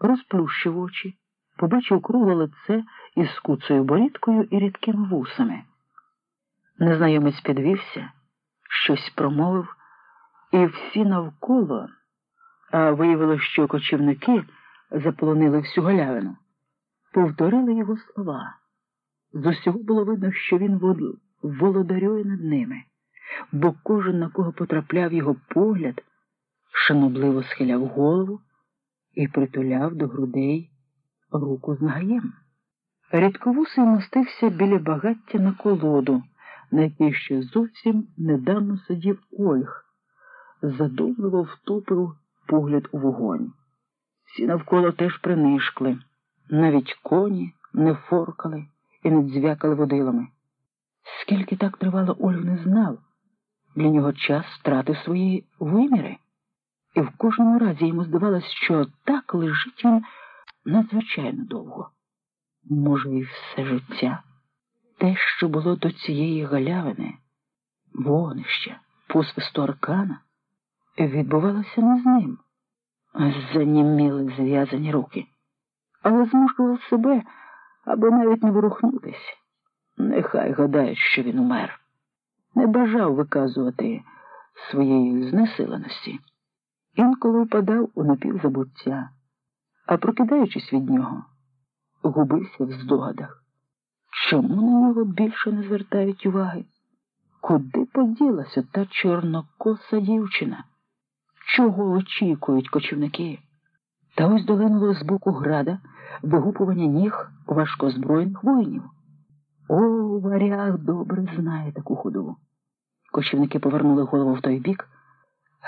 розплющив очі, побачив кругле лице із куцею борідкою і рідкими вусами. Незнайомець підвівся, щось промовив, і всі навколо, а виявилося, що кочівники заполонили всю галявину, повторили його слова. З усього було видно, що він володарює над ними, бо кожен, на кого потрапляв його погляд, шанобливо схиляв голову і притуляв до грудей руку з нагаєм. Рідковусий мостився біля багаття на колоду, на якій ще зовсім недавно сидів Ольг, задумливо втупив погляд у вогонь. Всі навколо теж принишкли, навіть коні не форкали і не дзвякали водилами. Скільки так тривало, Ольг не знав. Для нього час втратив свої виміри, і в кожному разі йому здавалось, що так лежить він надзвичайно довго. Може, і все життя. Те, що було до цієї галявини, вогнища, посвисту аркана, відбувалося не з ним. Заніміли зв'язані руки, але змушував себе, аби навіть не ворухнутись. Нехай гадають, що він умер, не бажав виказувати своєї знесиленості. Інколи впадав у напівзабуття, а прокидаючись від нього, губився в здогадах. Чому на нього більше не звертають уваги? Куди поділася та чорнокоса дівчина? Чого очікують кочівники? Та ось долинуло з боку града вигупування ніг важкозбройних воїнів. О, варяг добре знає таку ходу. Кочівники повернули голову в той бік.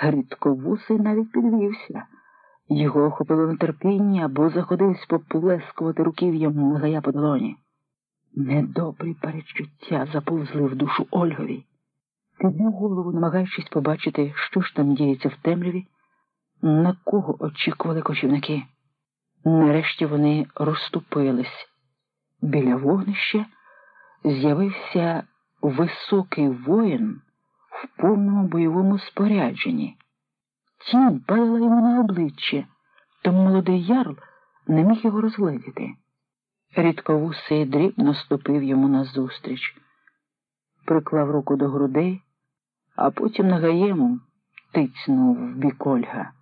Грідковусий навіть підвівся. Його охопило нетерпіння, або заходився поплескувати руків'ям нагая по долоні. Недобрі перечуття заповзли в душу Ольгові. Підняв голову, намагаючись побачити, що ж там діється в темряві, на кого очікували кочівники. Нарешті вони розступились. Біля вогнища з'явився високий воїн в повному бойовому спорядженні. Тінь падала йому на обличчя, тому молодий ярл не міг його розгледіти. Рідковусий дрібно ступив йому назустріч, приклав руку до грудей, а потім нагаєму тицнув в бік Ольга.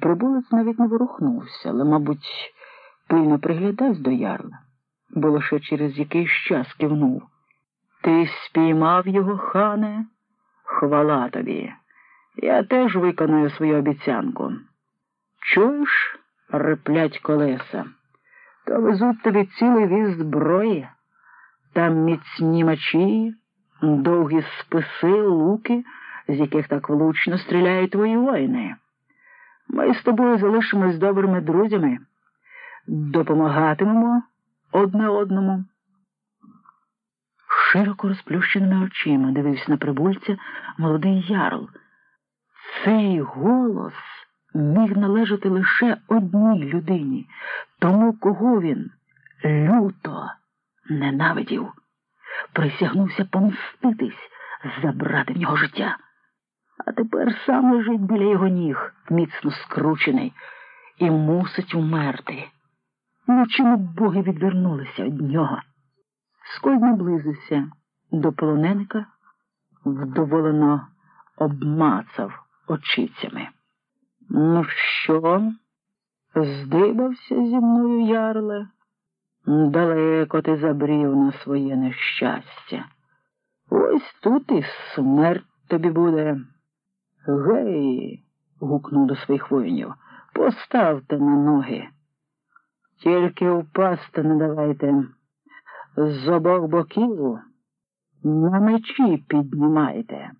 Прибулець навіть не ворухнувся, але, мабуть, пильно приглядався до ярла, бо лише через якийсь час кивнув. Ти спіймав його, хане, хвала тобі. Я теж виконую свою обіцянку. Чуєш, реплять колеса, то везуть тобі цілий віз зброї, там міцні мечі, довгі списи, луки, з яких так влучно стріляють твої воїни. Ми з тобою залишимось добрими друзями, допомагатимемо одне одному. Широко розплющеними очима дивився на прибульця молодий ярл. Цей голос міг належати лише одній людині, тому кого він люто ненавидів, присягнувся помститись, забрати в нього життя. А тепер сам лежить біля його ніг, міцно скручений, і мусить умерти. Ну чому боги відвернулися від нього? Сколь наблизився до полоненика, вдоволено обмацав очицями. Ну, що? Здибався зі мною, ярле? Далеко ти забрів на своє нещастя. Ось тут і смерть тобі буде. Гей, гукнув до своїх воїнів, поставте на ноги. Тільки впасти не давайте. З обох боків на мечі піднімайте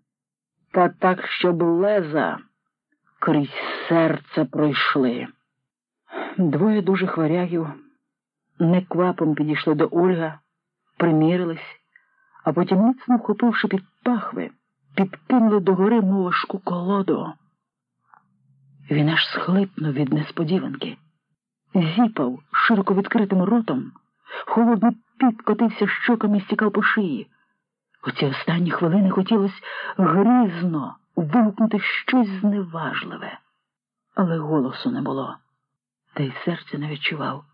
та так, щоб леза крізь серце пройшли. Двоє дужих варягів неквапом підійшли до Ольга, примірились, а потім, міцно вхопивши під пахви, підкинули догори важку колоду. Він аж схлипнув від несподіванки, зіпав широко відкритим ротом, холодний піт котився щоками і стікав по шиї. У ці останні хвилини хотілося грізно вигукнути щось зневажливе, але голосу не було. та й серце не відчував.